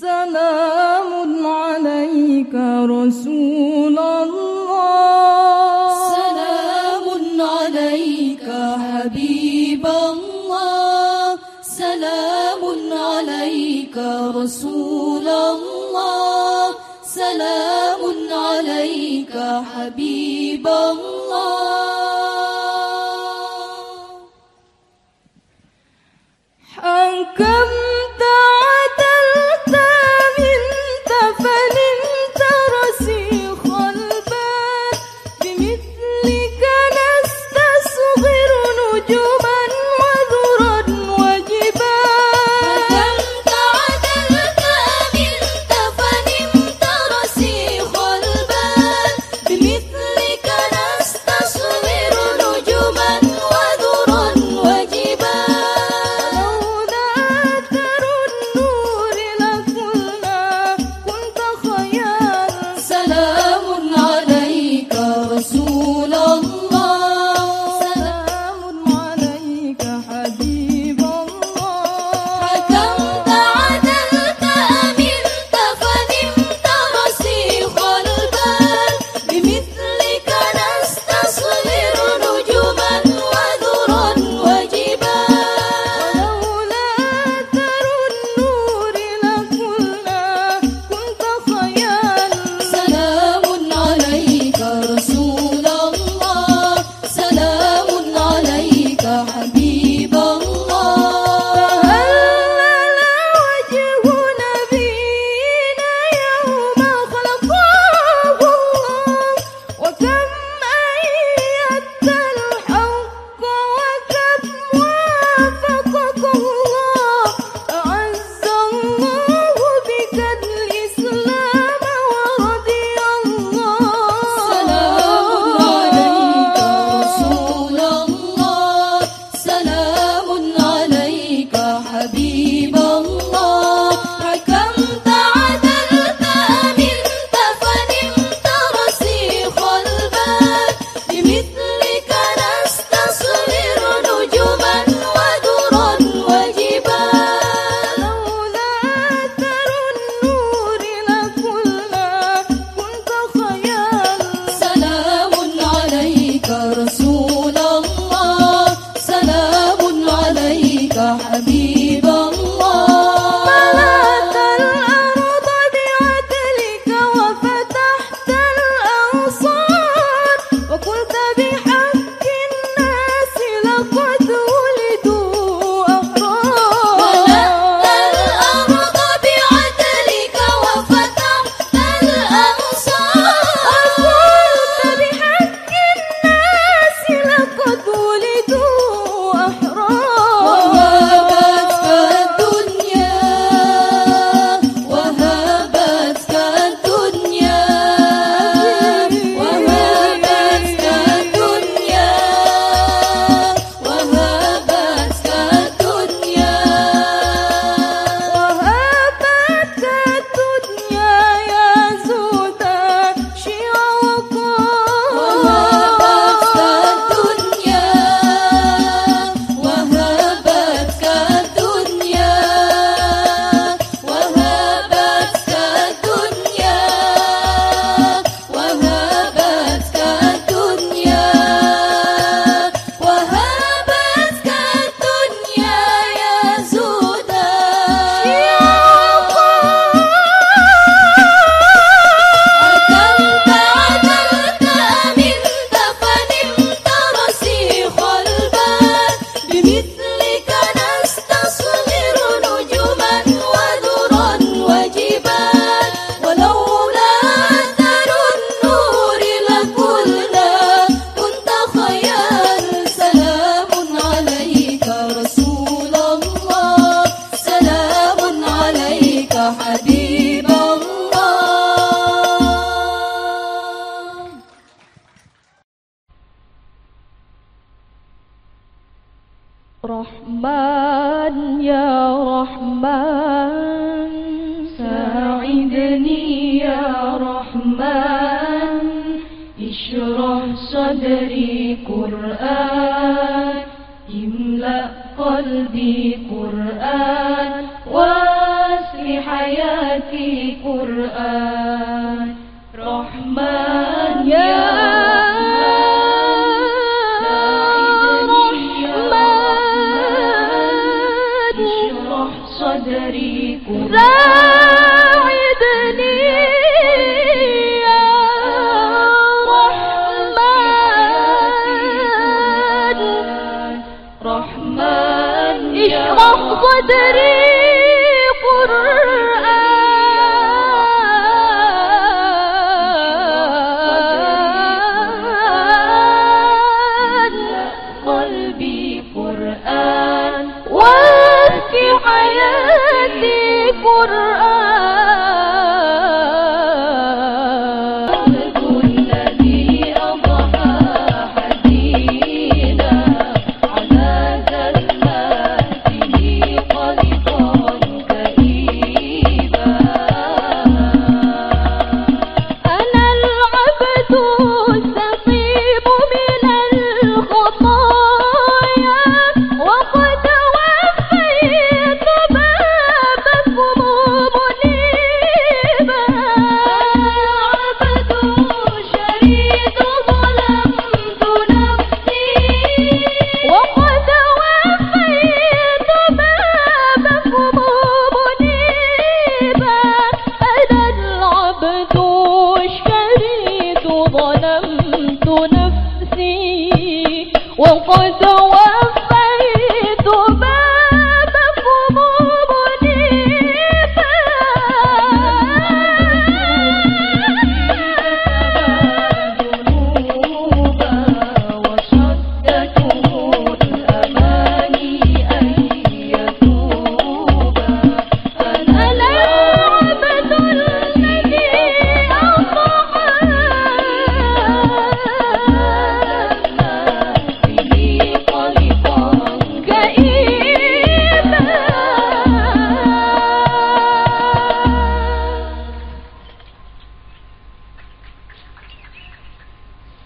سلام عليك رسول الله. سلام عليك حبيب الله. سلام عليك رسول الله. سلام عليك حبيب الله. حكم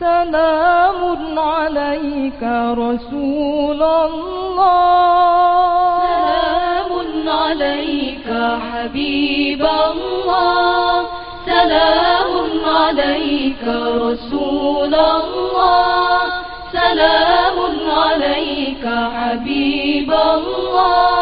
سلام عليك رسول الله. سلام عليك حبيب الله. سلام عليك رسول الله. سلام عليك حبيب الله.